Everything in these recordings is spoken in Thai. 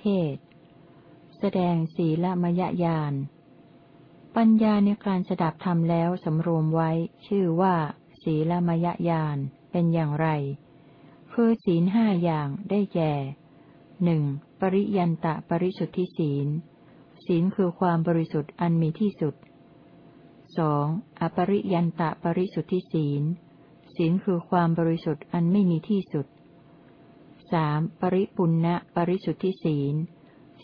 เทศ แสดงศีลมยญาณ ปัญญาในการสดับธรรมแล้วสำรวมไว้ ชื่อว่า ศีลมยญาณเป็นอย่างไร คือศีลห้าอย่างได้แก่หนึ่งปริยันตะปริสุทธิศีล ศีลคือความบริสุทธิ์อันมีที่สุดสองอปริยันตะปริสุทธิศีล ศีลคือความบริสุทธิ์อันไม่มีที่สุด สามปริปุณณปริสุทธิศีล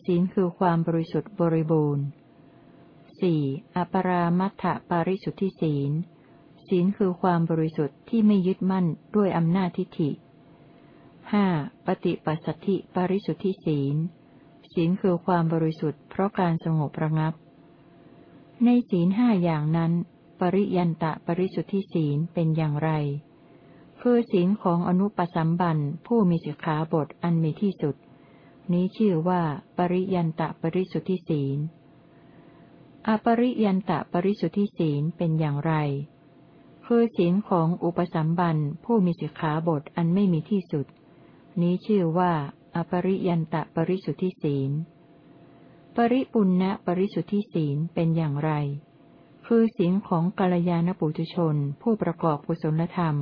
ศีลคือความบริสุทธิ์บริบูรณ์สี่อปรามัตถปริสุทธิศีล ศีลคือความบริสุทธิ์ที่ไม่ยึดมั่นด้วยอำนาจทิฏฐิห้าปฏิปัสสธิปริสุทธิศีล ศีลคือความบริสุทธิ์เพราะการสงบระงับ ในศีลห้าอย่างนั้น ปริยันตะปริสุทธิศีลเป็นอย่างไร คือศีลของอนุปสัมบันผู้มีสิกขาบทอันมีที่สุด นี้ชื่อว่า ปริยันตะปริสุทธิศีล อปริยันตะปริสุทธิศีลเป็นอย่างไร คือศีลของอุปสัมบันผู้มีสิกขาบทอันไม่มีที่สุด นี้ชื่อว่า อปริยันตะปริสุทธิศีล ปริปุณณปริสุทธิศีลเป็นอย่างไร คือศีลของกัลยาณปุถุชน ผู้ประกอบกุศลธรรม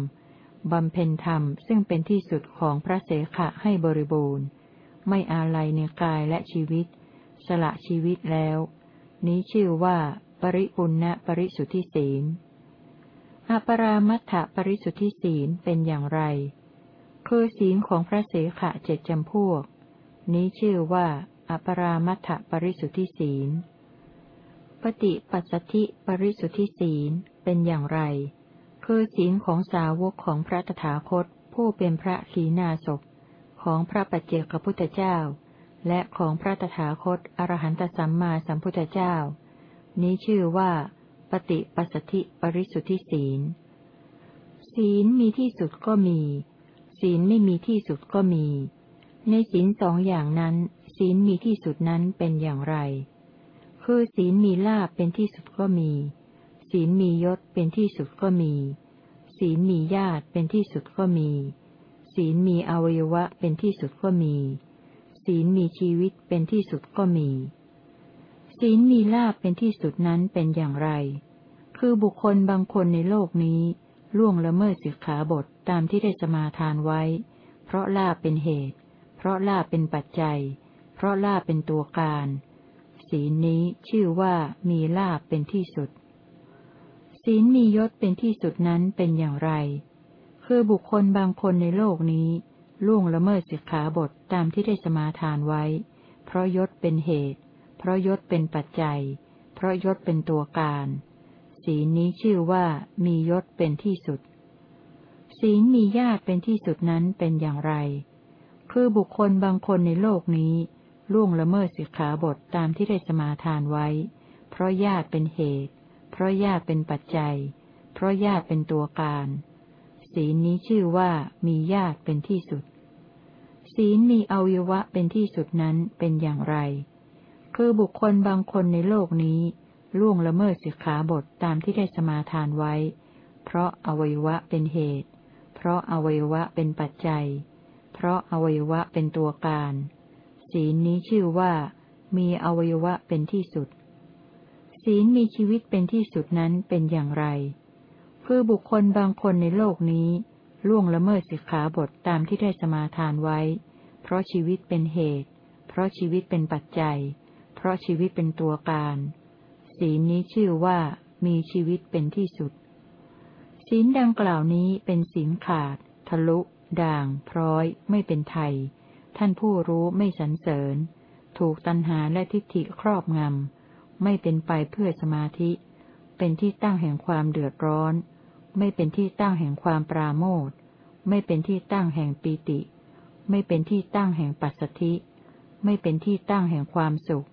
บำเพ็ญธรรมซึ่งเป็นที่สุดของพระเสขะให้บริบูรณ์ ไม่อาลัยในกายและชีวิต สละชีวิตแล้ว นี้ชื่อว่า ปริปุณณปริสุทธิศีลอปรามัตถปริสุทธิศีลเป็นอย่างไร คือศีลของพระเสขะเจ็ดจำพวก นี้ชื่อว่า อปรามัทปริสุทธิศีล ปฏิปัสสธิปริสุทธิศีลเป็นอย่างไร คือศีลของสาวกของพระตถาคต ผู้เป็นพระขีณาศพของพระปัจเจกพุทธเจ้า และของพระตถาคตอรหันตสัมมาสัมพุทธเจ้า นี้ชื่อว่า ปฏิปัสสธิปริสุทธิศีล ศีลมีที่สุดก็มี ศีลไม่มีที่สุดก็มี ในศีลสองอย่างนั้น ศีลมีที่สุดนั้นเป็นอย่างไร คือศีลมีลาบเป็นที่สุดก็มี ศีลมียศเป็นที่สุดก็มี ศีลมีญาติเป็นที่สุดก็มี ศีลมีอวัยวะเป็นที่สุดก็มี ศีลมีชีวิตเป็นที่สุดก็มี ศีลมีลาบเป็นที่สุดนั้นเป็นอย่างไร คือบุคคลบางคนในโลกนี้ล่วงละเมิดสิกขาบทตามที่ได้สมาทานไว้ เพราะลาบเป็นเหตุ เพราะลาบเป็นปัจจัย เพราะลาบเป็นตัวการ ศีลนี้ชื่อว่ามีลาบเป็นที่สุด ศีลมียศเป็นที่สุดนั้นเป็นอย่างไร คือบุคคลบางคนในโลกนี้ ล่วงละเมิดสิกขาบทตามที่ได้สมาทานไว้ เพราะยศเป็นเหตุ เพราะยศเป็นปัจจัย เพราะยศเป็นตัวการ ศีลนี้ชื่อว่ามียศเป็นที่สุด ศีลมีญาติเป็นที่สุดนั้นเป็นอย่างไร คือบุคคลบางคนในโลกนี้ ล่วงละเมิดสิกขาบทตามที่ได้สมาทานไว้ เพราะญาติเป็นเหตุ ราะญาติเป็นปัจจัย เพราะญาติเป็นตัวการ ศีลนี้ชื่อว่ามีญาติเป็นที่สุด ศีลมีอวัยวะเป็นที่สุดนั้นเป็นอย่างไร คือบุคคลบางคนในโลกนี้ล่วงละเมิดสิกขาบทตามที่ได้สมาทานไว้ เพราะอวัยวะเป็นเหตุ เพราะอวัยวะเป็นปัจจัย เพราะอวัยวะเป็นตัวการ ศีลนี้ชื่อว่ามีอวัยวะเป็นที่สุด ศีลมีชีวิตเป็นที่สุดนั้นเป็นอย่างไร คือบุคคลบางคนในโลกนี้ ล่วงละเมิดสิกขาบทตามที่ได้สมาทานไว้ เพราะชีวิตเป็นเหตุ เพราะชีวิตเป็นปัจจัย เพราะชีวิตเป็นตัวการ ศีลนี้ชื่อว่ามีชีวิตเป็นที่สุด ศีลดังกล่าวนี้เป็นศีลขาด ทะลุ ด่าง พร้อย ไม่เป็นไทย ท่านผู้รู้ไม่สรรเสริญ ถูกตัณหาและทิฏฐิครอบงำ ไม่เป็นไปเพื่อสมาธิ เป็นที่ตั้งแห่งความเดือดร้อน ไม่เป็นที่ตั้งแห่งความปราโมทไม่เป็นที่ตั้งแห่งปีติ ไม่เป็นที่ตั้งแห่งปัสสธิ ไม่เป็นที่ตั้งแห่งความสุข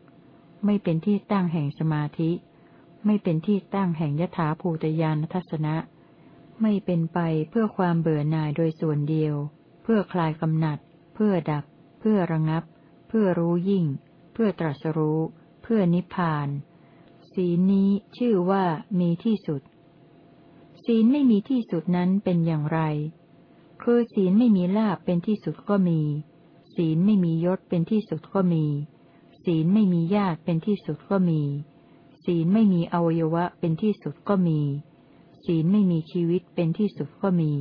ไม่เป็นที่ตั้งแห่งสมาธิ ไม่เป็นที่ตั้งแห่งยถาภูตยานทัศนะ ไม่เป็นไปเพื่อความเบื่อหน่ายโดยส่วนเดียว เพื่อคลายกำหนัด เพื่อดับ เพื่อระงับ เพื่อรู้ยิ่ง เพื่อตรัสรู้ พื่อนิพพาน ศีลนี้ชื่อว่ามีที่สุด ศีลไม่มีที่สุดนั้นเป็นอย่างไร คือศีลไม่มีลาบเป็นที่สุดก็มี ศีลไม่มียศเป็นที่สุดก็มี ศีลไม่มีญาติเป็นที่สุดก็มี ศีลไม่มีอวัยวะเป็นที่สุดก็มี ศีลไม่มีชีวิตเป็นที่สุดก็มี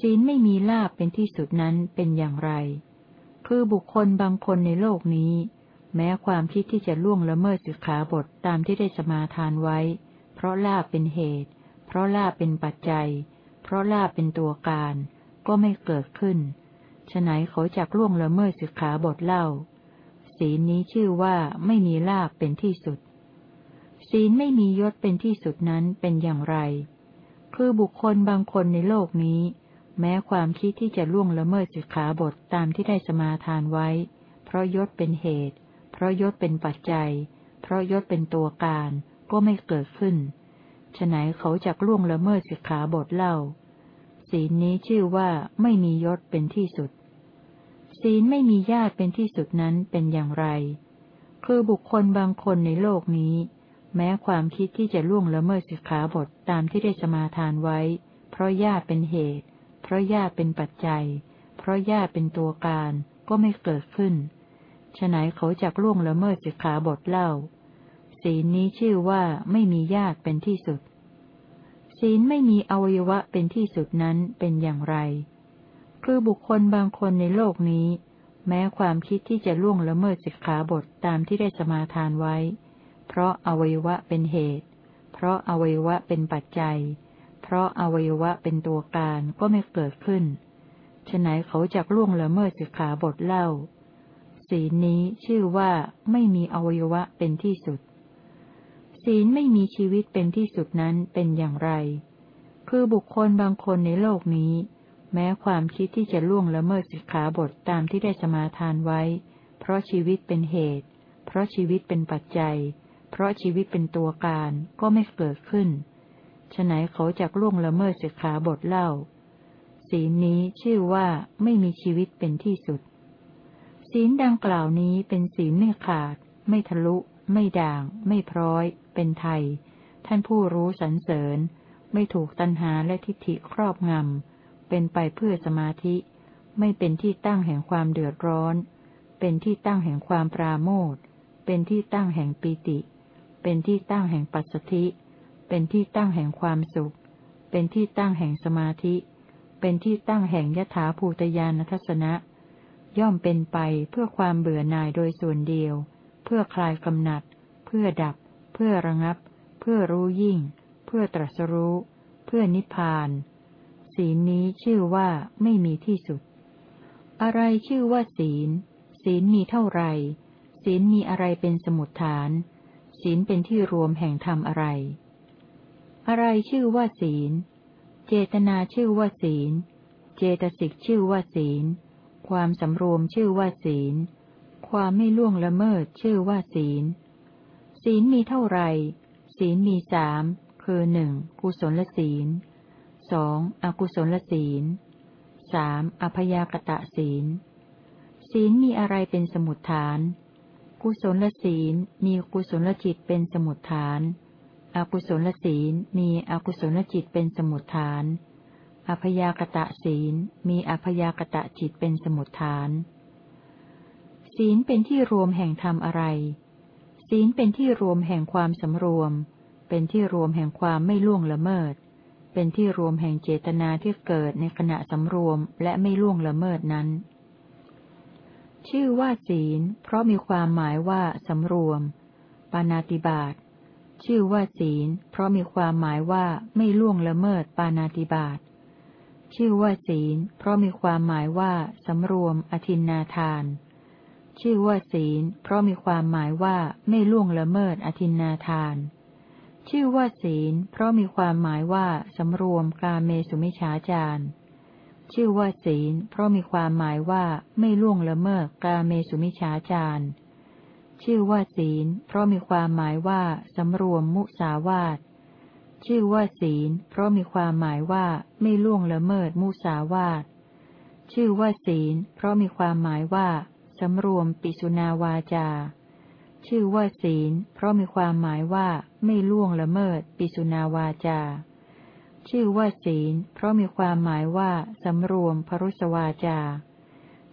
ศีลไม่มีลาบเป็นที่สุดนั้นเป็นอย่างไร คือบุคคลบางคนในโลกนี้ แม้ความคิดที่จะล่วงละเมิดสิกขาบทตามที่ได้สมาทานไว้ เพราะลาบเป็นเหตุ เพราะลาบเป็นปัจจัย เพราะลาบเป็นตัวการ ก็ไม่เกิดขึ้นฉะไหนเขาจักล่วงละเมิดสิกขาบทเล่า ศีลนี้ชื่อว่าไม่มีลาบเป็นที่สุด ศีลไม่มียศเป็นที่สุดนั้นเป็นอย่างไร คือบุคคลบางคนในโลกนี้ แม้ความคิดที่จะล่วงละเมิดสิกขาบทตามที่ได้สมาทานไว้ เพราะยศเป็นเหตุ เพราะยศเป็นปัจจัย เพราะยศเป็นตัวการก็ไม่เกิดขึ้นฉะไหนเขาจักล่วงละเมิดสิกขาบทเล่า ศีลนี้ชื่อว่าไม่มียศเป็นที่สุด ศีลไม่มีญาติเป็นที่สุดนั้นเป็นอย่างไร คือบุคคลบางคนในโลกนี้ แม้ความคิดที่จะล่วงละเมิดสิกขาบทตามที่ได้สมาทานไว้ เพราะญาติเป็นเหตุ เพราะญาติเป็นปัจจัย เพราะญาติเป็นตัวการก็ไม่เกิดขึ้น ฉไหนเขาจักล่วงละเมิดสิกขาบทเล่า ศีลนี้ชื่อว่าไม่มีญาติเป็นที่สุด ศีลไม่มีอวัยวะเป็นที่สุดนั้นเป็นอย่างไร คือบุคคลบางคนในโลกนี้ แม้ความคิดที่จะล่วงละเมิดสิกขาบทตามที่ได้สมาทานไว้ เพราะอวัยวะเป็นเหตุ เพราะอวัยวะเป็นปัจจัย เพราะอวัยวะเป็นตัวการก็ไม่เกิดขึ้นฉไหนเขาจักล่วงละเมิดสิกขาบทเล่า ศีลนี้ชื่อว่าไม่มีอวัยวะเป็นที่สุด ศีลไม่มีชีวิตเป็นที่สุดนั้นเป็นอย่างไร คือบุคคลบางคนในโลกนี้ แม้ความคิดที่จะล่วงละเมิดสิกขาบทตามที่ได้สมาทานไว้ เพราะชีวิตเป็นเหตุ เพราะชีวิตเป็นปัจจัย เพราะชีวิตเป็นตัวการก็ไม่เกิดขึ้นฉะไหนเขาจักล่วงละเมิดสิกขาบทเล่า ศีลนี้ชื่อว่าไม่มีชีวิตเป็นที่สุด ศีลดังกล่าวนี้เป็นศีลไม่ขาด ไม่ทะลุ ไม่ด่าง ไม่พร้อย เป็นไทย ท่านผู้รู้สรรเสริญ ไม่ถูกตัณหาและทิฏฐิครอบงำ เป็นไปเพื่อสมาธิ ไม่เป็นที่ตั้งแห่งความเดือดร้อน เป็นที่ตั้งแห่งความปราโมทเป็นที่ตั้งแห่งปีติ เป็นที่ตั้งแห่งปัสสธิ เป็นที่ตั้งแห่งความสุข เป็นที่ตั้งแห่งสมาธิ เป็นที่ตั้งแห่งยถาภูตยานทัศนะ ย่อมเป็นไปเพื่อความเบื่อหน่ายโดยส่วนเดียว เพื่อคลายกำหนัด เพื่อดับ เพื่อระงับ เพื่อรู้ยิ่ง เพื่อตรัสรู้ เพื่อนิพพาน ศีลนี้ชื่อว่าไม่มีที่สุด อะไรชื่อว่าศีล ศีลมีเท่าไรศีลมีอะไรเป็นสมุดฐาน ศีลเป็นที่รวมแห่งธรรมอะไร อะไรชื่อว่าศีล เจตนาชื่อว่าศีล เจตสิกชื่อว่าศีล ความสำรวมชื่อว่าศีล ความไม่ล่วงละเมิดชื่อว่าศีล ศีลมีเท่าไรศีลมีสามคือหนึ่งกุศลศีลสองอกุศลศีลสามอพยากตะศีล ศีลมีอะไรเป็นสมุดฐาน กุศลศีลมีกุศลจิตเป็นสมุดฐาน อกุศลศีลมีอกุศลจิตเป็นสมุดฐาน อพยากตะศีลมีอพยากตะจิตเป็นสมุดฐาน ศีลเป็นที่รวมแห่งธรรมอะไร ศีลเป็นที่รวมแห่งความสำรวม เป็นที่รวมแห่งความไม่ล่วงละเมิด เป็นที่รวมแห่งเจตนาที่เกิดในขณะสำรวมและไม่ล่วงละเมิดนั้น ชื่อว่าศีล เพราะมีความหมายว่าสำรวม ปานาติบาตชื่อว่าศีล เพราะมีความหมายว่าไม่ล่วงละเมิดปานาติบาต ชื่อว่าศีล เพราะมีความหมายว่าสำรวม อธินนาทาน ชื่อว่าศีล เพราะมีความหมายว่าไม่ล่วงละเมิดอธินนาทาน ชื่อว่าศีล เพราะมีความหมายว่าสำรวมกาเมสุมิฉาจารชื่อว่าศีล เพราะมีความหมายว่าไม่ล่วงละเมิดกาเมสุมิฉาจารชื่อว่าศีล เพราะมีความหมายว่าสำรวมมุสาวาต ชื่อว่าศีล เพราะมีความหมายว่าไม่ล่วงละเมิดมุสาวาตชื่อว่าศีล เพราะมีความหมายว่าสำรวมปิสุนาวาจา ชื่อว่าศีล เพราะมีความหมายว่าไม่ล่วงละเมิดปิสุนาวาจา ชื่อว่าศีล เพราะมีความหมายว่าสำรวมพรุสวาจา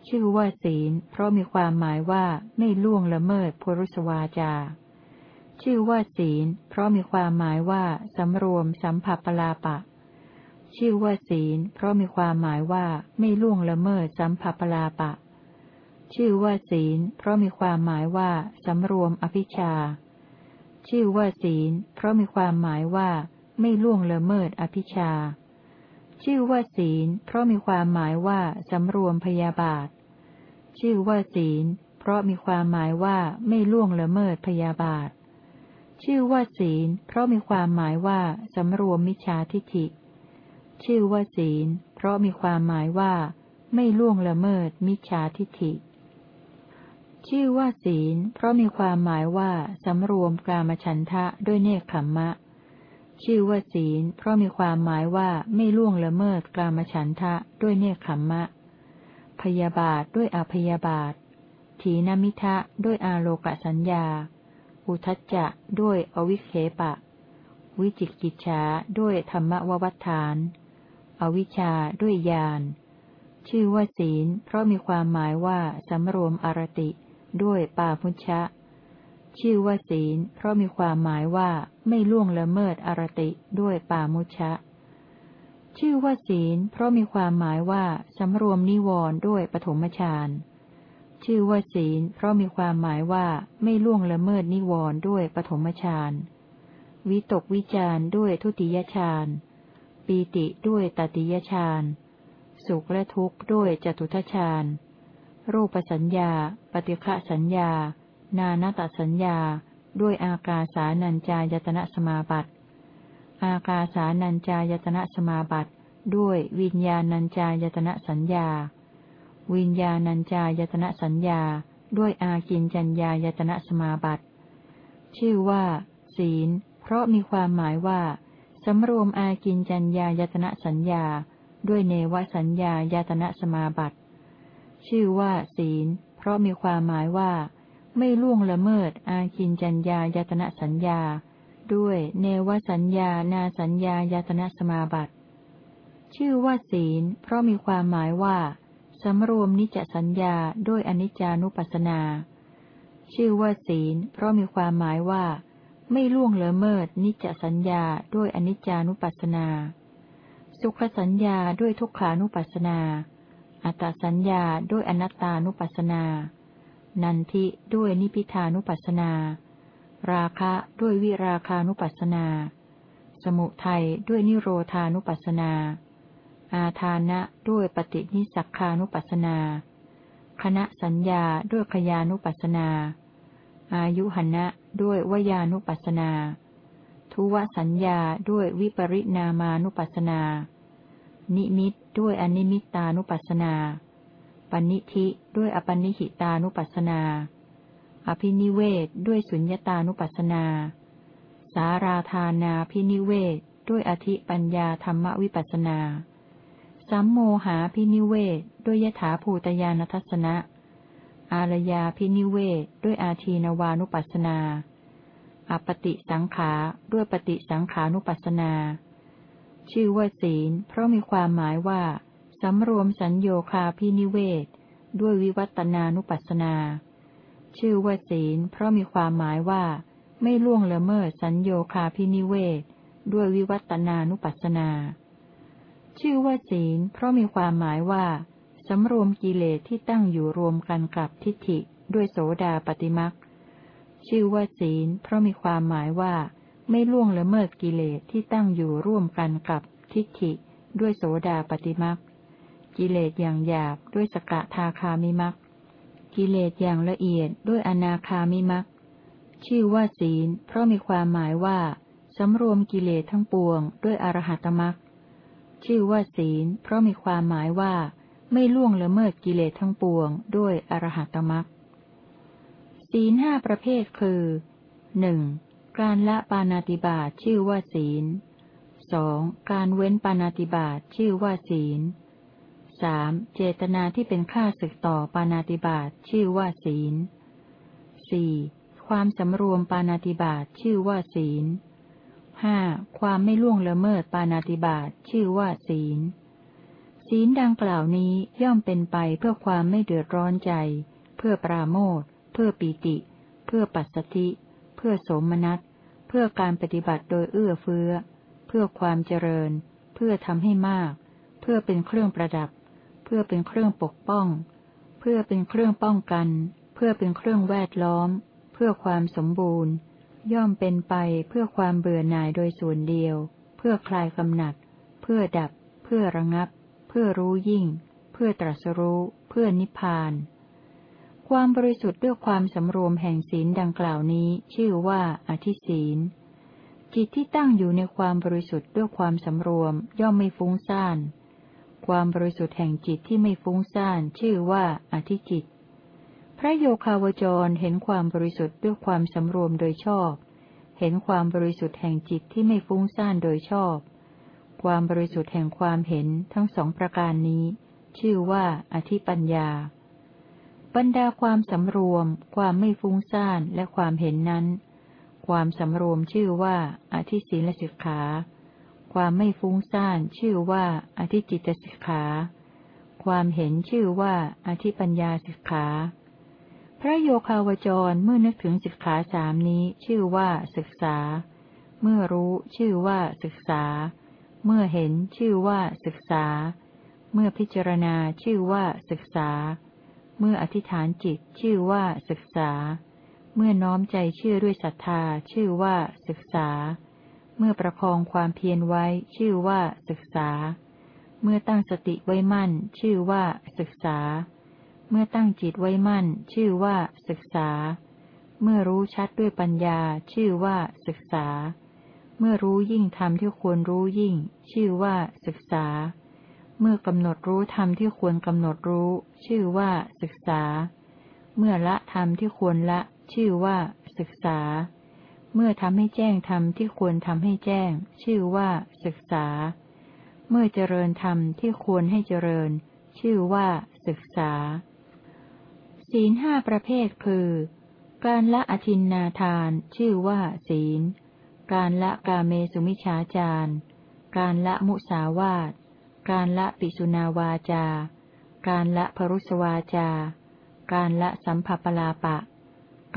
ชื่อว่าศีล เพราะมีความหมายว่าไม่ล่วงละเมิดพุรุสวาจา ชื่อว่าศีล เพราะมีความหมายว่าสำรวมสัมผัสปลาปะ ชื่อว่าศีล เพราะมีความหมายว่าไม่ล่วงละเมิดสัมผัสปลาปะ ชื่อว่าศีล เพราะมีความหมายว่าสำรวมอภิชา ชื่อว่าศีล เพราะมีความหมายว่าไม่ล่วงละเมิดอภิชา ชื่อว่าศีล เพราะมีความหมายว่าสำรวมพยาบาท ชื่อว่าศีล เพราะมีความหมายว่าไม่ล่วงละเมิดพยาบาท ชื่อว่าศีล เพราะมีความหมายว่าสำรวมมิจฉาทิฏฐิ ชื่อว่าศีล เพราะมีความหมายว่า ไม่ล่วงละเมิดมิจฉาทิฏฐิ ชื่อว่าศีล เพราะมีความหมายว่าสำรวมกามฉันทะด้วยเนคขมมะ ชื่อว่าศีล เพราะมีความหมายว่าไม่ล่วงละเมิดกามฉันทะด้วยเนคขมมะ พยาบาทด้วยอภยาบาทถีนมิทะด้วยอาโลกสัญญา อุทจจะด้วยอวิเคปะ วิจิกิจฉาด้วยธรรมววัฏฐาน อวิชชาด้วยญาณชื่อว่าศีล เพราะมีความหมายว่าสำรวมอรติด้วยปาพุชะ ชื่อว่าศีล เพราะมีความหมายว่าไม่ล่วงละเมิดอรติด้วยปามุชะ ชื่อว่าศีล เพราะมีความหมายว่าสำรวมนิวรณ์ด้วยปฐมฌาน ชื่อว่าศีล เพราะมีความหมายว่าไม่ล่วงละเมิดนิวรณ์ด้วยปฐมฌานวิตกวิจารด้วยทุติยฌานปีติด้วยตติยฌานสุขและทุกข์ด้วยจตุทฌานรูปสัญญา ปฏิฆะสัญญา นานาตสัญญา ด้วยอากาสานัญจายตนะสมาบัติ อากาสานัญจายตนะสมาบัติ ด้วยวิญญาณัญจายตนะสัญญา วิญญาณัญจายตนะสัญญา ด้วยอากินจัญญายตนะสมาบัติ ชื่อว่า ศีล เพราะมีความหมายว่าสำรวมอากินจัญญายตนะสัญญา ด้วยเนวสัญญายตนะสมาบัติ ชื่อว่า ศีล เพราะมีความหมายว่า ไม่ล่วงละเมิด อาคินจัญญายตนะสัญญา ด้วยเนวสัญญานาสัญญายตนะสมาบัติ ชื่อว่าศีล เพราะมีความหมายว่า สำรวมนิจสัญญาด้วยอนิจจานุปัสสนา ชื่อว่าศีล เพราะมีความหมายว่า ไม่ล่วงละเมิดนิจสัญญาด้วยอนิจจานุปัสสนา สุขสัญญาด้วยทุกขานุปัสสนา อัตสัญญาด้วยอนัตตานุปัสสนา นันทิด้วยนิพิทานุปัสนา ราคะด้วยวิราคานุปัสนา สมุทัยด้วยนิโรธานุปัสนา อาทานะด้วยปฏินิสักคานุปัสนา คณะสัญญาด้วยขยานุปัสนา อายุหนะด้วยวยานุปัสนา ทุวสัญญาด้วยวิปริณามานุปัสนา นิมิตด้วยอนิมิตานุปัสนา ปณิธิด้วยอปนิหิตานุปัสนา อภินิเวศด้วยสุญญตานุปัสนา สาราธานาพินิเวศด้วยอธิปัญญาธรรมวิปัสนา สัมโมหาพินิเวศด้วยยถาภูตยานทัศนะ อารยาพินิเวศด้วยอาทีนวานุปัสนา อปติสังขาด้วยปฏิสังขานุปัสนา ชื่อว่าศีล เพราะมีความหมายว่าสำรวมสัญโยคาพินิเวศ ด้วยวิวัตนานุปัสนา ชื่อว่าศีล เพราะมีความหมายว่า ไม่ล่วงละเมิดสัญโยคาพินิเวศ ด้วยวิวัตนานุปัสนา ชื่อว่าศีล เพราะมีความหมายว่าสำรวมกิเลสที่ตั้งอยู่รวมกันกับทิฏฐิ ด้วยโสดาปฏิมักชื่อว่าศีล เพราะมีความหมายว่า ไม่ล่วงละเมิดกิเลสที่ตั้งอยู่ร่วมกันกับทิฏฐิ ด้วยโสดาปฏิมักกิเลสอย่างหยาบด้วยสกทาคามิมักกิเลสอย่างละเอียดด้วยอนาคามิมักชื่อว่าศีล เพราะมีความหมายว่าสำรวมกิเลสทั้งปวง ด้วยอรหัตมัก ชื่อว่าศีล เพราะมีความหมายว่า ไม่ล่วงละเมิดกิเลสทั้งปวง ด้วยอรหัตมักศีลห้าประเภทคือหนึ่งการละปานาติบาชื่อว่าศีลสองการเว้นปานาติบาชื่อว่าศีลสามเจตนาที่เป็นค่าศึกต่อปานาติบาชื่อว่าศีลสี่ความสำรวมปานาติบาชื่อว่าศีล ห้าความไม่ล่วงละเมิดปานาติบาตชื่อว่าศีล ศีลดังกล่าวนี้ย่อมเป็นไปเพื่อความไม่เดือดร้อนใจ เพื่อปราโมทเพื่อปีติ เพื่อปัสสติเพื่อสมนัสเพื่อการปฏิบัติโดยเอื้อเฟื้อ เพื่อความเจริญ เพื่อทำให้มาก เพื่อเป็นเครื่องประดับ เพื่อเป็นเครื่องปกป้อง เพื่อเป็นเครื่องป้องกัน เพื่อเป็นเครื่องแวดล้อม เพื่อความสมบูรณ์ ย่อมเป็นไปเพื่อความเบื่อหน่ายโดยส่วนเดียว เพื่อคลายกำหนัด เพื่อดับ เพื่อระงับ เพื่อรู้ยิ่ง เพื่อตรัสรู้ เพื่อนิพพาน ความบริสุทธิ์ด้วยความสำรวมแห่งศีลดังกล่าวนี้ ชื่อว่าอธิศีล จิตที่ตั้งอยู่ในความบริสุทธิ์ด้วยความสำรวมย่อมไม่ฟุ้งซ่าน ความบริสุทธิ์แห่งจิตที่ไม่ฟุ้งซ่านชื่อว่าอธิจิต ระโยคาวจรเห็นความบริสุทธิ์ด้วยความสำรวมโดยชอบ เห็นความบริสุทธิ์แห่งจิตที่ไม่ฟุ้งซ่านโดยชอบ ความบริสุทธิ์แห่งความเห็นทั้งสองประการนี้ ชื่อว่าอธิปัญญา บรรดาความสำรวม ความไม่ฟุ้งซ่านและความเห็นนั้น ความสำรวมชื่อว่าอธิศีลสิกขา ความไม่ฟุ้งซ่านชื่อว่าอธิจิตสิกขา ความเห็นชื่อว่าอธิปัญญาสิกขา พระโยคาวจรเมื่อนึกถึงสิกขาสามนี้ชื่อว่าศึกษา เมื่อรู้ชื่อว่าศึกษา เมื่อเห็นชื่อว่าศึกษา เมื่อพิจารณาชื่อว่าศึกษา เมื่ออธิษฐานจิตชื่อว่าศึกษา เมื่อน้อมใจเชื่อด้วยศรัทธาชื่อว่าศึกษา เมื่อประคองความเพียรไว้ชื่อว่าศึกษา เมื่อตั้งสติไว้มั่น ชื่อว่าศึกษา เมื่อตั้งจิตไว้มั่น ชื่อว่าศึกษา เมื่อรู้ชัดด้วยปัญญา ชื่อว่าศึกษา เมื่อรู้ยิ่งธรรมที่ควรรู้ยิ่ง ชื่อว่าศึกษา เมื่อกำหนดรู้ธรรมที่ควรกำหนดรู้ ชื่อว่าศึกษา เมื่อละธรรมที่ควรละ ชื่อว่าศึกษา เมื่อทำให้แจ้งธรรมที่ควรทำให้แจ้ง ชื่อว่าศึกษา เมื่อเจริญธรรมที่ควรให้เจริญ ชื่อว่าศึกษา ศีลห้าประเภทคือ การละอธินนาทาน ชื่อว่า ศีล การละกาเมสุมิชฌาจารการละมุสาวาท การละปิสุนาวาจา การละพรุสวาจา การละสัมผัปลาปะ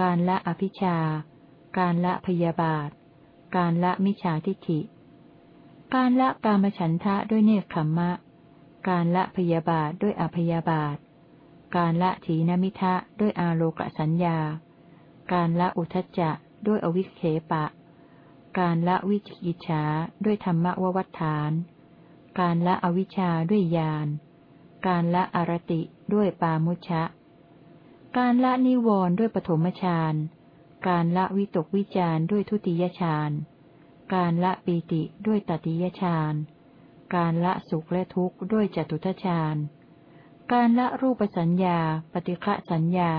การละอภิชา การละพยาบาท การละมิจฉาทิฏฐิ การละกามฉันทะด้วยเนคขมมะ การละพยาบาทด้วยอภยาบาท การละถีนมิทะด้วยอาโลกสัญญา การละอุทจจะด้วยอวิเคปะ การละวิจิกิจฉาด้วยธรรมววัฏฐาน การละอวิชชาด้วยญาณ การละอารติด้วยปามุชะ การละนิวรณ์ด้วยปฐมฌาน การละวิตกวิจารด้วยทุติยฌาน การละปีติด้วยตติยฌาน การละสุขและทุกข์ด้วยจตุทชฌาน การละรูปสัญญา ปฏิฆะสัญญา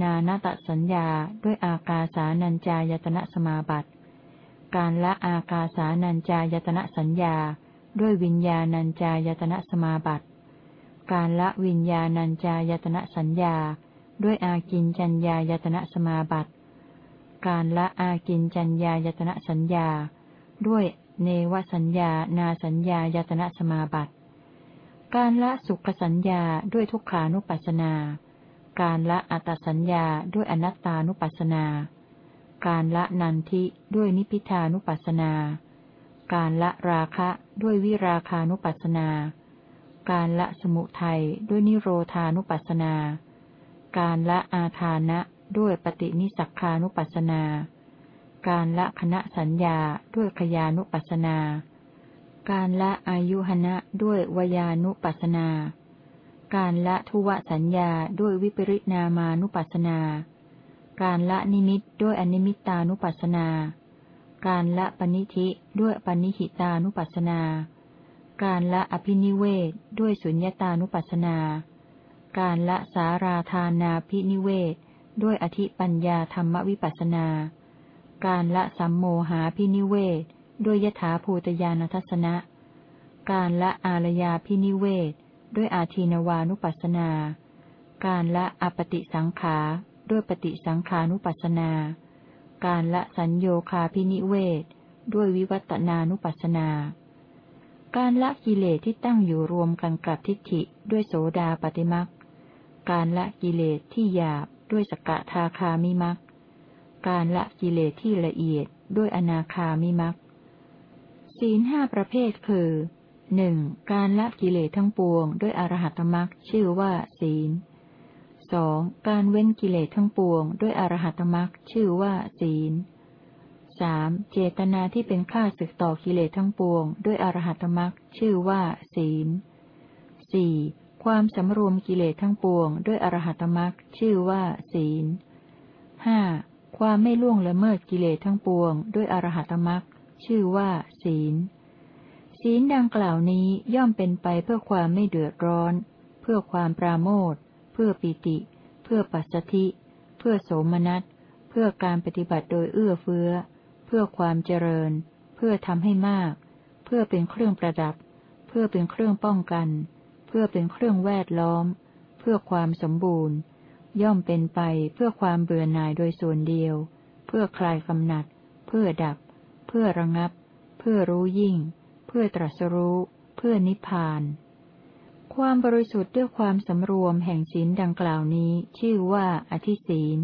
นานาตสัญญา ด้วยอากาสานัญจายตนะสมาบัติ การละอากาสานัญจายตนะสัญญา ด้วยวิญญาณัญจายตนะสมาบัติ การละวิญญาณัญจายตนะสัญญา ด้วยอากินจัญญายตนะสมาบัติ การละอากินจัญญายตนะสัญญา ด้วยเนวสัญญา นาสัญญายตนะสมาบัติ การละสุขสัญญาด้วยทุกขานุปัสสนา การละอัตสัญญาด้วยอนัตตานุปัสสนา การละนันทิด้วยนิพพิทานุปัสสนา การละราคะด้วยวิราคานุปัสสนา การละสมุทัยด้วยนิโรธานุปัสสนา การละอาทานะด้วยปฏินิสักคานุปัสสนา การละคณะสัญญาด้วยขยานุปัสสนา การละอายุหนะด้วยวยานุปัสนา การละทุวสัญญาด้วยวิปริณามานุปัสนา การละนิมิตด้วยอนิมิตานุปัสนา การละปณิธิด้วยปณิหิตานุปัสนา การละอภินิเวศด้วยสุญญตานุปัสนา การละสาราธานาพินิเวศด้วยอธิปัญญาธรรมวิปัสสนา การละสัมโมหาพินิเวศ ด้วยยถาภูตยานทัศนะ การละอารยาพินิเวศ ด้วยอาทีนวานุปัสนา การละอปติสังขา ด้วยปฏิสังขานุปัสนา การละสัญโยคาพินิเวศ ด้วยวิวัตนานุปัสสนา การละกิเลสที่ตั้งอยู่รวมกันกับทิฏฐิด้วยโสดาปฏิมักการละกิเลสที่หยาบด้วยสกทาคามิมักการละกิเลสที่ละเอียดด้วยอนาคามิมัก ศีลห้าประเภทคือหนึ่งการละกิเลสทั้งปวง ด้วยอรหัตมักชื่อว่า ศีลสองการเว้นกิเลสทั้งปวง ด้วยอรหัตมักชื่อว่า ศีลสามเจตนาที่เป็นข้าศึกต่อกิเลสทั้งปวง ด้วยอรหัตมักชื่อว่า ศีลสี่ความสำรวมกิเลสทั้งปวง ด้วยอรหัตมักชื่อว่า ศีลห้าความไม่ล่วงละเมิดกิเลสทั้งปวง ด้วยอรหัตมัก ชื่อว่า ศีล ศีลดังกล่าวนี้ย่อมเป็นไปเพื่อความไม่เดือดร้อน เพื่อความปราโมทเพื่อปิติ เพื่อปัสสธิ เพื่อโสมนัส เพื่อการปฏิบัติโดยเอื้อเฟื้อ เพื่อความเจริญ เพื่อทำให้มาก เพื่อเป็นเครื่องประดับ เพื่อเป็นเครื่องป้องกัน เพื่อเป็นเครื่องแวดล้อม เพื่อความสมบูรณ์ ย่อมเป็นไปเพื่อความเบื่อหน่ายโดยส่วนเดียว เพื่อคลายกำหนัด เพื่อดับ เพื่อระงับ เพื่อรู้ยิ่ง เพื่อตรัสรู้ เพื่อนิพพาน ความบริสุทธิ์ด้วยความสำรวมแห่งศีลดังกล่าวนี้ ชื่อว่าอธิศีล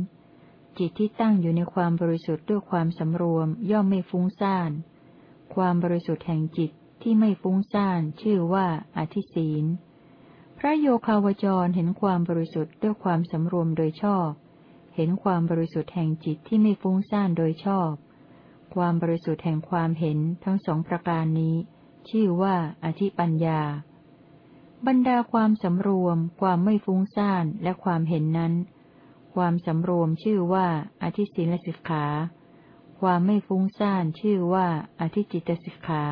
จิตที่ตั้งอยู่ในความบริสุทธิ์ด้วยความสำรวมย่อมไม่ฟุ้งซ่าน ความบริสุทธิ์แห่งจิตที่ไม่ฟุ้งซ่านชื่อว่าอธิศีล พระโยคาวจรเห็นความบริสุทธิ์ด้วยความสำรวมโดยชอบ เห็นความบริสุทธิ์แห่งจิตที่ไม่ฟุ้งซ่านโดยชอบ ความบริสุทธิ์แห่งความเห็นทั้งสองประการนี้ ชื่อว่าอธิปัญญา บรรดาความสำรวม ความไม่ฟุ้งซ่านและความเห็นนั้น ความสำรวมชื่อว่าอธิศีลสิกขา ความไม่ฟุ้งซ่านชื่อว่าอธิจิตสิกขา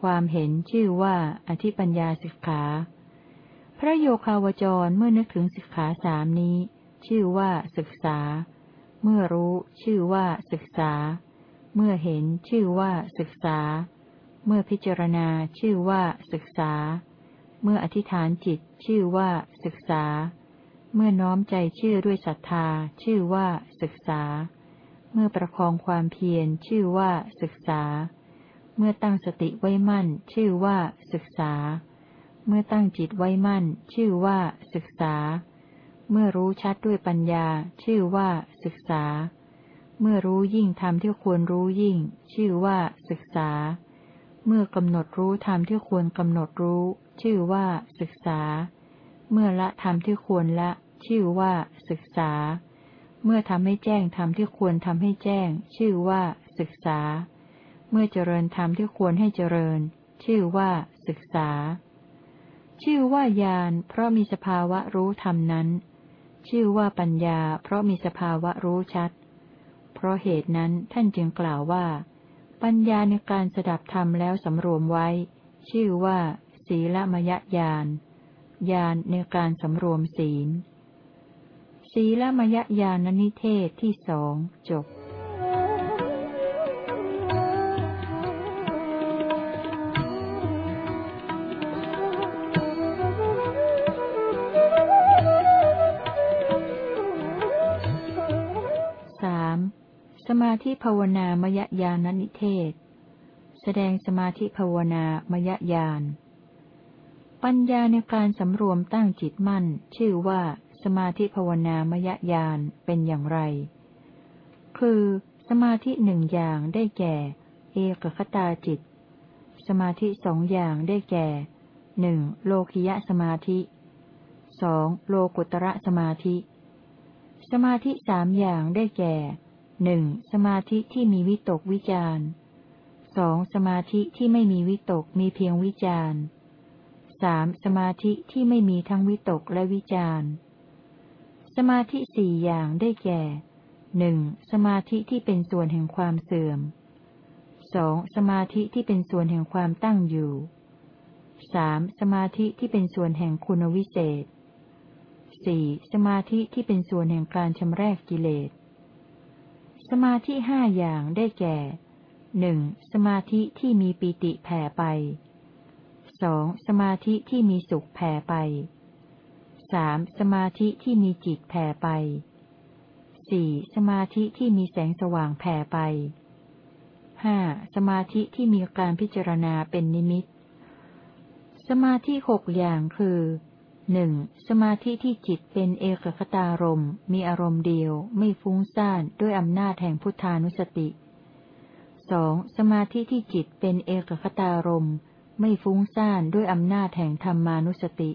ความเห็นชื่อว่าอธิปัญญาสิกขา พระโยคาวจรเมื่อนึกถึงสิกขาสามนี้ ชื่อว่าศึกษา เมื่อรู้ชื่อว่าศึกษา เมื่อเห็นชื่อว่าศึกษา เมื่อพิจารณาชื่อว่าศึกษา เมื่ออธิษฐานจิตชื่อว่าศึกษา เมื่อน้อมใจเชื่อด้วยศรัทธา ชื่อว่าศึกษา เมื่อประคองความเพียรชื่อว่าศึกษา เมื่อตั้งสติไว้มั่น ชื่อว่าศึกษา เมื่อตั้งจิตไว้มั่น ชื่อว่าศึกษา เมื่อรู้ชัดด้วยปัญญา ชื่อว่าศึกษา เมื่อรู้ยิ่งธรรมที่ควรรู้ยิ่ง ชื่อว่าศึกษา เมื่อกำหนดรู้ธรรมที่ควรกำหนดรู้ ชื่อว่าศึกษา เมื่อละธรรมที่ควรละ ชื่อว่าศึกษา เมื่อทำให้แจ้งธรรมที่ควรทำให้แจ้ง ชื่อว่าศึกษา เมื่อเจริญธรรมที่ควรให้เจริญ ชื่อว่าศึกษา ชื่อว่าญาณเพราะมีสภาวะรู้ธรรมนั้น ชื่อว่าปัญญา เพราะมีสภาวะรู้ชัด เพราะเหตุนั้นท่านจึงกล่าวว่า ปัญญาในการสดับธรรมแล้วสำรวมไว้ ชื่อว่า ศีลมยญาณญาณในการสำรวมศีล ศีลมยญาณนิเทศที่สองจบ ธิภาวนามยญาณนิเทศ แสดงสมาธิภาวนามยญาณ ปัญญาในการสำรวมตั้งจิตมั่น ชื่อว่าสมาธิภาวนามยญาณเป็นอย่างไร คือสมาธิหนึ่งอย่างได้แก่ เอกคตาจิต สมาธิสองอย่างได้แก่หนึ่งโลคิยะสมาธิสองโลกุตระสมาธิ สมาธิสามอย่างได้แก่ หนึ่งสมาธิที่มีวิตกวิจารสองสมาธิที่ไม่มีวิตกมีเพียงวิจารสามสมาธิที่ไม่มีทั้งวิตกและวิจารสมาธิสี่อย่างได้แก่หนึ่งสมาธิที่เป็นส่วนแห่งความเสื่อมสองสมาธิที่เป็นส่วนแห่งความตั้งอยู่สามสมาธิที่เป็นส่วนแห่งคุณวิเศษสี่สมาธิที่เป็นส่วนแห่งการชำรกกิเลส สมาธิห้าอย่างได้แก่หนึ่งสมาธิที่มีปีติแผ่ไปสองสมาธิที่มีสุขแผ่ไปสามสมาธิที่มีจิตแผ่ไปสี่สมาธิที่มีแสงสว่างแผ่ไปห้าสมาธิที่มีการพิจารณาเป็นนิมิต สมาธิหกอย่างคือ หนึ่งสมาธิที่จิตเป็นเอกคตารมมีอารมณ์เดียว ไม่ฟุ้งซ่านด้วยอำนาจแห่งพุทธานุสติสองสมาธิที่จิตเป็นเอกคตารมไม่ฟุ้งซ่านด้วยอำนาจแห่งธรรมานุสติ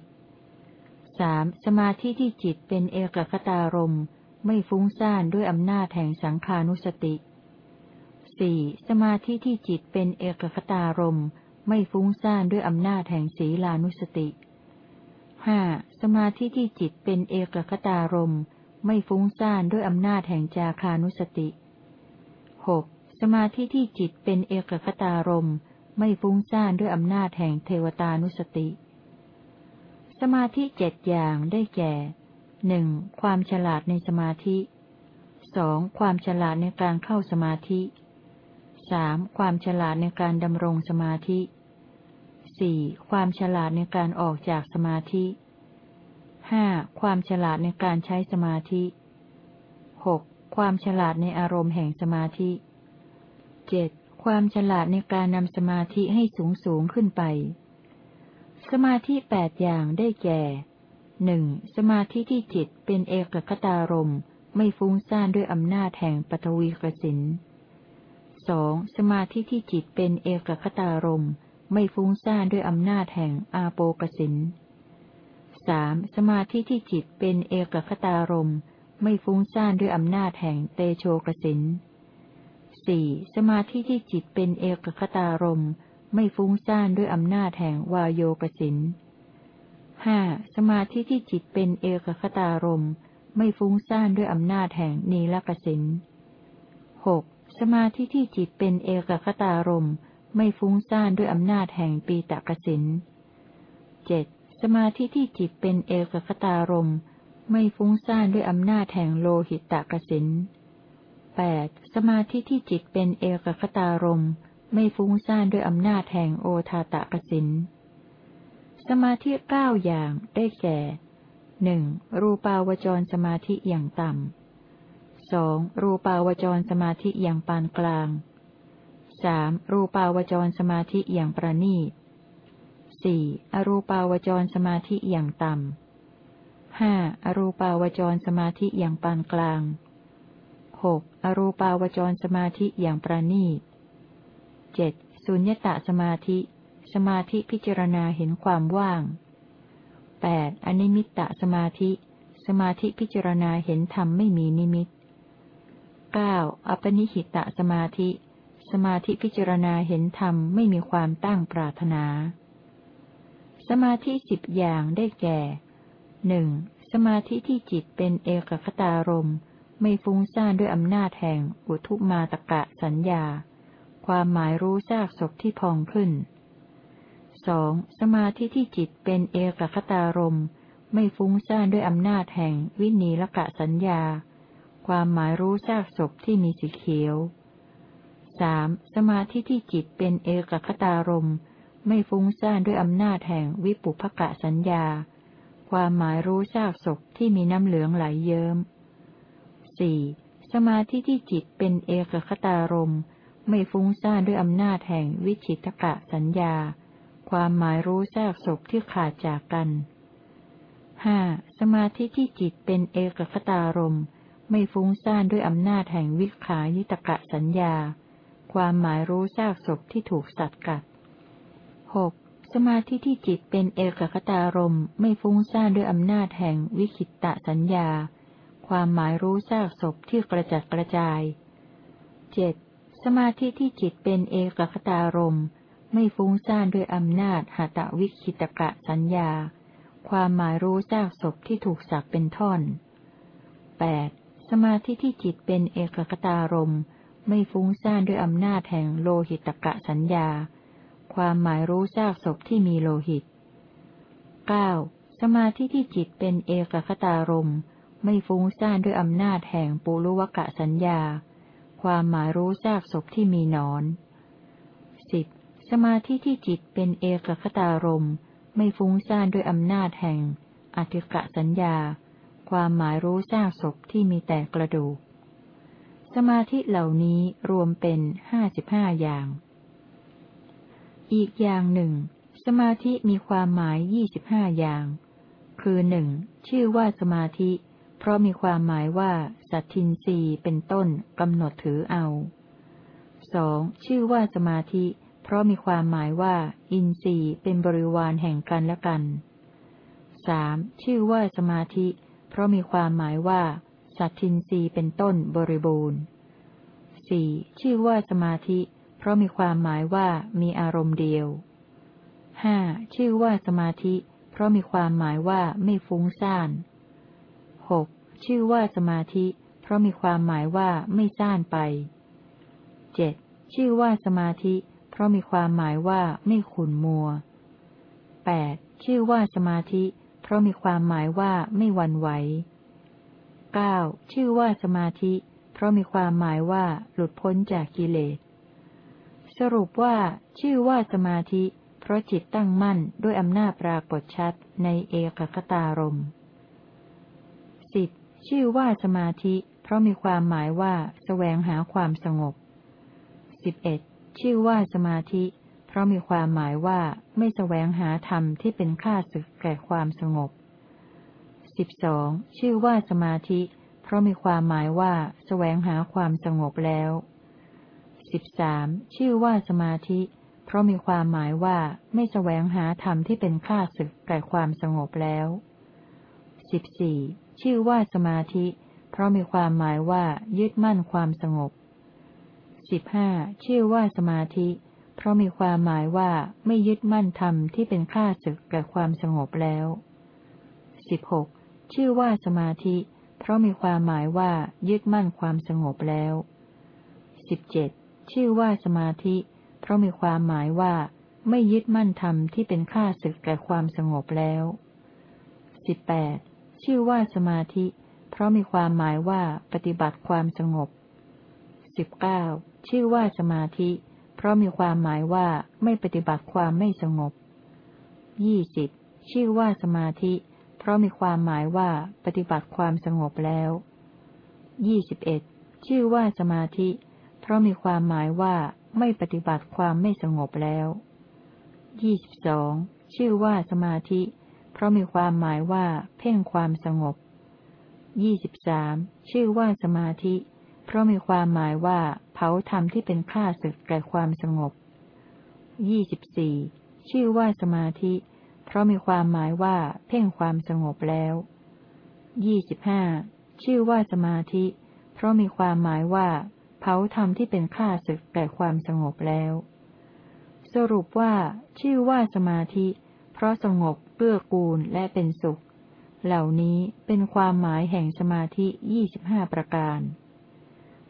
สามสมาธิที่จิตเป็นเอกคตารมไม่ฟุ้งซ่านด้วยอำนาจแห่งสังขานุสติสี่สมาธิที่จิตเป็นเอกคตารมไม่ฟุ้งซ่านด้วยอำนาจแห่งศีลานุสติ ห้าสมาธิที่จิตเป็นเอกคตารมไม่ฟุ้งซ่านด้วยอำนาจแห่งจาคานุสติหกสมาธิที่จิตเป็นเอกคตารมไม่ฟุ้งซ่านด้วยอำนาจแห่งเทวตานุสติ สมาธิเจ็ดอย่างได้แก่หนึ่งความฉลาดในสมาธิสองความฉลาดในการเข้าสมาธิสามความฉลาดในการดำรงสมาธิ สี่ความฉลาดในการออกจากสมาธิห้าความฉลาดในการใช้สมาธิหกความฉลาดในอารมณ์แห่งสมาธิเจ็ดความฉลาดในการนำสมาธิให้สูงสูงขึ้นไป สมาธิแปดอย่างได้แก่หนึ่งสมาธิที่จิตเป็นเอกคตารมไม่ฟุ้งซ่านด้วยอำนาจแห่งปฐวีกสินสองสมาธิที่จิตเป็นเอกคตารม ไม่ฟุ้งซ่านด้วยอำนาจแห่งอาโปกสินสามสมาธิที่จิตเป็นเอกคตารมไม่ฟุ้งซ่านด้วยอำนาจแห่งเตโชกสินสี่สมาธิที่จิตเป็นเอกคตารมไม่ฟุ้งซ่านด้วยอำนาจแห่งวายโยกสินห้าสมาธิที่จิตเป็นเอกคตารมไม่ฟุ้งซ่านด้วยอำนาจแห่งนีลกสินหกสมาธิที่จิตเป็นเอกคตารม ไม่ฟุ้งซ่านด้วยอำนาจแห่งปีตกสินเจ็ดสมาธิที่จิตเป็นเอกคตารมไม่ฟุ้งซ่านด้วยอำนาจแห่งโลหิตตกสินแปดสมาธิที่จิตเป็นเอกคตารมไม่ฟุ้งซ่านด้วยอำนาจแห่งโอทาตกสินสมาธิเก้าอย่างได้แก่หนึ่งรูปาวจรสมาธิอย่างต่ำสองรูปาวจรสมาธิอย่างปานกลาง สามรูปาวจรสมาธิอย่างประณีตสี่อรูปาวจรสมาธิอย่างต่ำห้าอรูปาวจรสมาธิอย่างปานกลางหกอรูปาวจรสมาธิอย่างประณีตเจ็ดสุญญตาสมาธิ สมาธิพิจารณาเห็นความว่างแปดอนิมิตตสมาธิ สมาธิพิจารณาเห็นธรรมไม่มีนิมิตเก้าอปนิหิตะสมาธิ สมาธิพิจารณาเห็นธรรมไม่มีความตั้งปรารถนา สมาธิสิบอย่างได้แก่หนึ่งสมาธิที่จิตเป็นเอกคตารมไม่ฟุ้งซ่านด้วยอำนาจแห่ง อุทุมาตกะสัญญา ความหมายรู้ซากศพที่พองขึ้นสองสมาธิที่จิตเป็นเอกคตารมไม่ฟุ้งซ่านด้วยอำนาจแห่ง วินีละกะสัญญา ความหมายรู้ซากศพที่มีสีเขียว สามสมาธิที่จิตเป็นเอกคตารมไม่ฟุ้งซ่านด้วยอำนาจแห่งวิปุภกะสัญญา ความหมายรู้ซากศพที่มีน้ำเหลืองไหลเยิ้มสี่สมาธิที่จิตเป็นเอกคตารมไม่ฟุ้งซ่านด้วยอำนาจแห่งวิชิตกะสัญญา ความหมายรู้ซากศพที่ขาดจากกันห้าสมาธิที่จิตเป็นเอกคตารมไม่ฟุ้งซ่านด้วยอำนาจแห่งวิขายิตกะสัญญา ความหมายรู้ซากศพที่ถูกสัตว์กัดหกสมาธิที่จิตเป็นเอกคตารมไม่ฟุ้งซ่านด้วยอำนาจแห่งวิคิตตสัญญา ความหมายรู้ซากศพที่กระจัดกระจายเจ็ดสมาธิที่จิตเป็นเอกคตารมไม่ฟุ้งซ่านด้วยอำนาจหาตะวิคิตกะสัญญา ความหมายรู้ซากศพที่ถูกสักเป็นท่อนแปดสมาธิที่จิตเป็นเอกคตารม ไม่ฟุ้งซ่านด้วยอำนาจแห่งโลหิตกะสัญญา ความหมายรู้ซากศพที่มีโลหิตเก้าสมาธิที่จิตเป็นเอกคตารมไม่ฟุ้งซ่านด้วยอำนาจแห่งปุรุวกะสัญญา ความหมายรู้ซากศพที่มีนอนสิบสมาธิที่จิตเป็นเอกคตารมไม่ฟุ้งซ่านด้วยอำนาจแห่งอธิกะสัญญา ความหมายรู้ซากศพที่มีแต่กระดูก สมาธิเหล่านี้รวมเป็นห้าสิบห้าอย่าง อีกอย่างหนึ่ง สมาธิมีความหมายยี่สิบห้าอย่าง คือหนึ่งชื่อว่าสมาธิ เพราะมีความหมายว่าสัตทินรีเป็นต้นกำหนดถือเอาสองชื่อว่าสมาธิ เพราะมีความหมายว่า อินทรีย์เป็นบริวารแห่งกันและกันสามชื่อว่าสมาธิ เพราะมีความหมายว่า สัตทินรีเป็นต้นบริบูรณ์สี่ชื่อว่าสมาธิ เพราะมีความหมายว่ามีอารมณ์เดียวห้าชื่อว่าสมาธิ เพราะมีความหมายว่าไม่ฟุ้งซ่านหกชื่อว่าสมาธิ เพราะมีความหมายว่าไม่ซ่านไปเจ็ดชื่อว่าสมาธิ เพราะมีความหมายว่าไม่ขุนมัวแปดชื่อว่าสมาธิ เพราะมีความหมายว่าไม่วันไหว เก้าชื่อว่าสมาธิ เพราะมีความหมายว่าหลุดพ้นจากกิเลส สรุปว่า ชื่อว่าสมาธิ เพราะจิตตั้งมั่นด้วยอำนาจปรากฏชัดในเอกคตารมสิบชื่อว่าสมาธิ เพราะมีความหมายว่าแสวงหาความสงบสิบเอ็ดชื่อว่าสมาธิ เพราะมีความหมายว่าไม่แสวงหาธรรมที่เป็นข้าศึกแก่ความสงบ สิบสองชื่อว่าสมาธิ เพราะมีความหมายว่าแสวงหาความสงบแล้วสิบสามชื่อว่าสมาธิ เพราะมีความหมายว่าไม่แสวงหาธรรมที่เป็นข้าศึกแก่ความสงบแล้วสิบสี่ชื่อว่าสมาธิ เพราะมีความหมายว่ายึดมั่นความสงบสิบห้าชื่อว่าสมาธิ เพราะมีความหมายว่าไม่ยึดมั่นธรรมที่เป็นข้าศึกแก่ความสงบแล้วสิบหก ชื่อว่าสมาธิ เพราะมีความหมายว่ายึดมั่นความสงบแล้วสิบเจ็ดชื่อว่าสมาธิ เพราะมีความหมายว่า ไม่ยึดมั่นธรรมที่เป็นข้าศึกแก่ความสงบแล้วสิบแปดชื่อว่าสมาธิ เพราะมีความหมายว่าปฏิบัติความสงบสิบเก้าชื่อว่าสมาธิ เพราะมีความหมายว่าไม่ปฏิบัติความไม่สงบยี่สิบชื่อว่าสมาธิ เพราะมีความหมายว่าปฏิบัติความสงบแล้วยี่สิบเอ็ดชื่อว่าสมาธิ เพราะมีความหมายว่าไม่ปฏิบัติความไม่สงบแล้วยี่สิบสองชื่อว่าสมาธิ เพราะมีความหมายว่าเพ่งความสงบยี่สิบสามชื่อว่าสมาธิ เพราะมีความหมายว่าเผาธรรมที่เป็นข้าศึกแก่ความสงบยี่สิบสี่ชื่อว่าสมาธิ เพราะมีความหมายว่าเพ่งความสงบแล้วยี่สิบห้าชื่อว่าสมาธิ เพราะมีความหมายว่า เผาธรรมที่เป็นข้าศึกแก่ความสงบแล้ว สรุปว่า ชื่อว่าสมาธิ เพราะสงบเปื้อกูลและเป็นสุข เหล่านี้เป็นความหมายแห่งสมาธิยี่สิบห้าประการ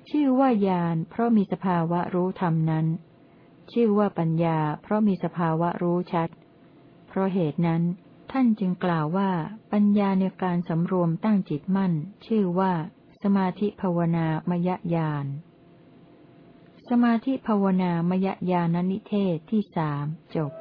ชื่อว่าญาณเพราะมีสภาวะรู้ธรรมนั้น ชื่อว่าปัญญา เพราะมีสภาวะรู้ชัด เพราะเหตุนั้น ท่านจึงกล่าวว่า ปัญญาในการสำรวมตั้งจิตมั่น ชื่อว่า สมาธิภาวนามยญาณสมาธิภาวนามยญาณนิเทศที่สามจบ